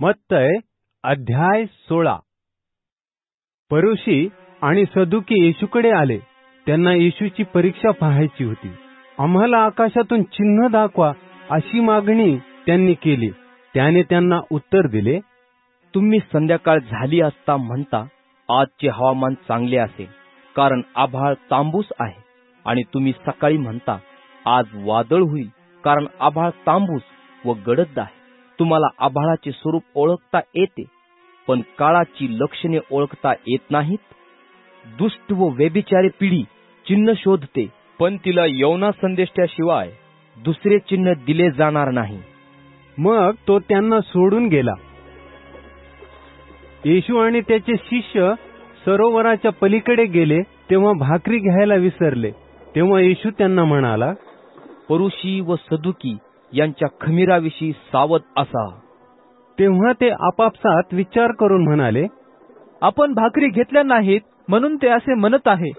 मत्तय अध्याय सोळा. परुषी आणि सदुकी येशूकडे आले. त्यांना येशूची परीक्षा पाहायची होती. आम्हाला आकाशातून चिन्ह दाखवा अशी मागणी त्यांनी केली. त्याने त्यांना उत्तर दिले तुम्ही संध्याकाळ झाली असता म्हणता आजचे हवामान चांगले असेल कारण आभाळ तांबूस आहे. आणि तुम्ही सकाळी म्हणता आज वादळ होईल कारण आभाळ तांबूस व गडद आहे. तुम्हाला आभाळाचे स्वरूप ओळखता येते पण काळाची लक्षणे ओळखता येत नाहीत. दुष्ट व व्यभिचारी पिढी चिन्ह शोधते पण तिला यवना संदेशाशिवाय दुसरे चिन्ह दिले जाणार नाही. मग तो त्यांना सोडून गेला. येशू आणि त्याचे शिष्य सरोवराच्या पलीकडे गेले तेव्हा भाकरी घ्यायला विसरले. तेव्हा येशू त्यांना म्हणाला परुषी व सदुकी यांच्या खमीराविषयी सावध असा. तेव्हा ते आपापसात विचार करून म्हणाले आपण भाकरी घेतल्या नाहीत म्हणून ते असे म्हणत आहे.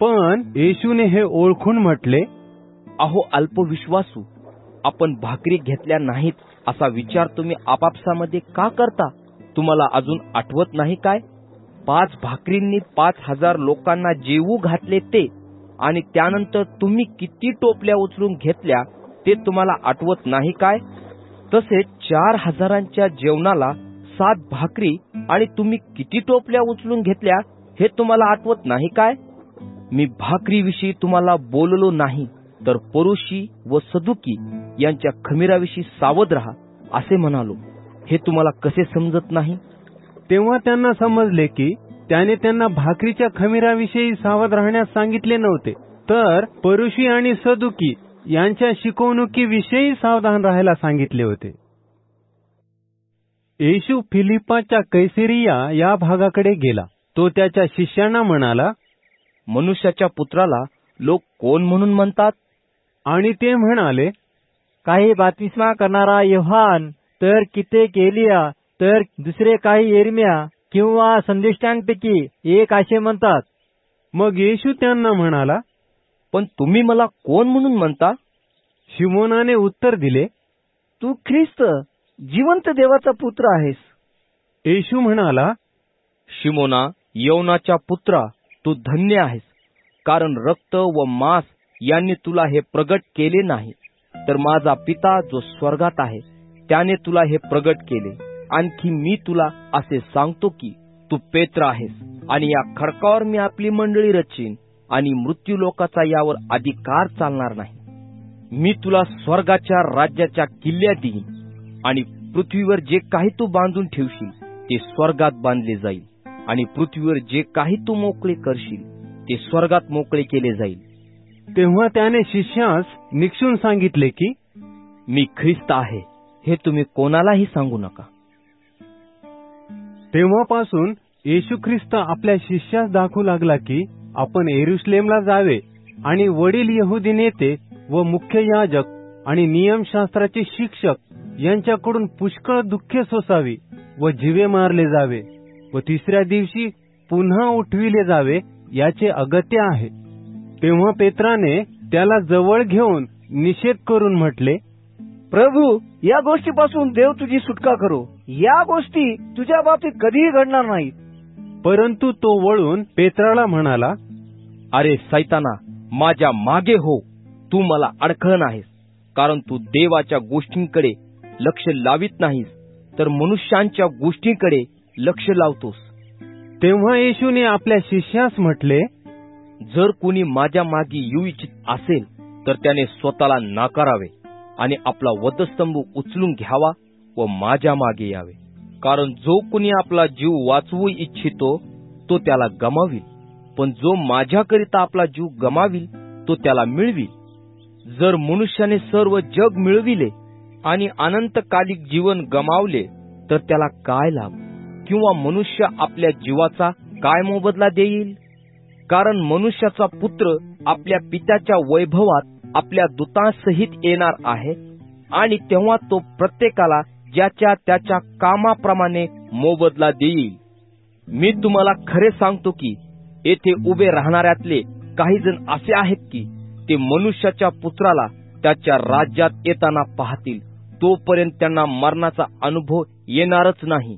पण येशूने हे ओळखून म्हटले अहो अल्पविश्वासू आपण भाकरी घेतल्या नाहीत असा विचार तुम्ही आपापसामध्ये का करता? तुम्हाला अजून आठवत नाही काय? पाच भाकरींनी पाच हजार लोकांना जेवू घातले ते आणि त्यानंतर तुम्ही किती टोपल्या उचलून घेतल्या ते तुम्हाला आठवत नाही काय? तसेच चार हजारांच्या जेवणाला सात भाकरी आणि तुम्ही किती टोपल्या उचलून घेतल्या हे तुम्हाला आठवत नाही काय? मी भाकरीविषयी तुम्हाला बोललो नाही तर परुषी व सदुकी यांच्या खमीराविषयी सावध राहा असे म्हणालो. हे तुम्हाला कसे समजत नाही? तेव्हा त्यांना समजले की त्याने त्यांना भाकरीच्या खमीराविषयी सावध राहण्यास सांगितले नव्हते. तर परुषी आणि सदुकी यांच्या शिकवणुकीविषयी सावधान राहायला सांगितले होते. येशू फिलिपाच्या कैसेरिया या भागाकडे गेला. तो त्याच्या शिष्यांना म्हणाला मनुष्याच्या पुत्राला लोक कोण म्हणून म्हणतात? आणि ते म्हणाले काही बातमिस्मा करणारा योहान तर कित्येक एलिया तर दुसरे काही एरम्या किंवा संदेष्टांपैकी एक असे म्हणतात. मग येशू त्यांना म्हणाला पण तुम्ही मला कोण म्हणून म्हणता? शिमोनाने उत्तर दिले तू ख्रिस्त जिवंत देवाचा पुत्र आहेस. येशू म्हणाला शिमोना यवनाच्या पुत्रा तू धन्य आहेस कारण रक्त व मांस यांनी तुला हे प्रगट केले नाही. तर माझा पिता जो स्वर्गात आहे त्याने तुला हे प्रगट केले. आणखी मी तुला असे सांगतो की तू पेत्र आहेस आणि या खडकावर मी आपली मंडळी रचीन. आणि मृत्यू लोकाचा यावर अधिकार चालणार नाही. मी तुला स्वर्गाच्या राज्याच्या किल्ल्या देईन आणि पृथ्वीवर जे काही तू बांधून ठेवशील ते स्वर्गात बांधले जाईल. आणि पृथ्वीवर जे काही तू मोकळे करशील ते स्वर्गात मोकळे केले जाईल. तेव्हा त्याने शिष्यास निक्षून सांगितले की मी ख्रिस्त आहे हे तुम्ही कोणालाही सांगू नका. तेव्हापासून येशू ख्रिस्त आपल्या शिष्यास दाखवू लागला की आपण एरुश्लेमला जावे आणि वडील यहुदी नेते व मुख्य याजक आणि नियमशास्त्राचे शिक्षक यांच्याकडून पुष्कळ दुःखे सोसावी व जीवे मारले जावे व तिसऱ्या दिवशी पुन्हा उठविले जावे याचे अगत्य आहे. तेव्हा पेत्राने त्याला जवळ घेऊन निषेध करून म्हटले प्रभू या गोष्टीपासून देव तुझी सुटका करो. या गोष्टी तुझ्या बाबतीत कधीही घडणार नाहीत. परंतु तो वळून पेत्राला म्हणाला अरे सैताना माझ्या मागे हो. तू मला अडखळण आहेस कारण तू देवाच्या गोष्टींकडे लक्ष लावित नाहीस तर मनुष्यांच्या गोष्टींकडे लक्ष लावतोस. तेव्हा येशूने आपल्या शिष्यास म्हटले जर कुणी माझ्या मागे येऊ इच्छित असेल तर त्याने स्वतःला नाकारावे आणि आपला वधस्तंभ उचलून घ्यावा व माझ्या मागे यावे. कारण जो कुणी आपला जीव वाचवू इच्छितो तो त्याला गमावील. पण जो माझ्याकरिता आपला जीव गमावील तो त्याला मिळवी जर मनुष्याने सर्व जग मिळविले आणि अनंतकालिक जीवन गमावले तर त्याला काय लाभ? किंवा मनुष्य आपल्या जीवाचा काय मोबदला देईल? कारण मनुष्याचा पुत्र आपल्या पित्याच्या वैभवात आपल्या दूतांसहित येणार आहे आणि तेव्हा तो प्रत्येकाला ज्याच्या त्याच्या कामाप्रमाणे मोबदला देईल. मी तुम्हाला खरे सांगतो की येथे उभे राहणाऱ्यातले काही जण असे आहेत की ते मनुष्याच्या पुत्राला त्याच्या राज्यात येताना पाहतील. तोपर्यंत त्यांना मरणाचा अनुभव येणारच नाही.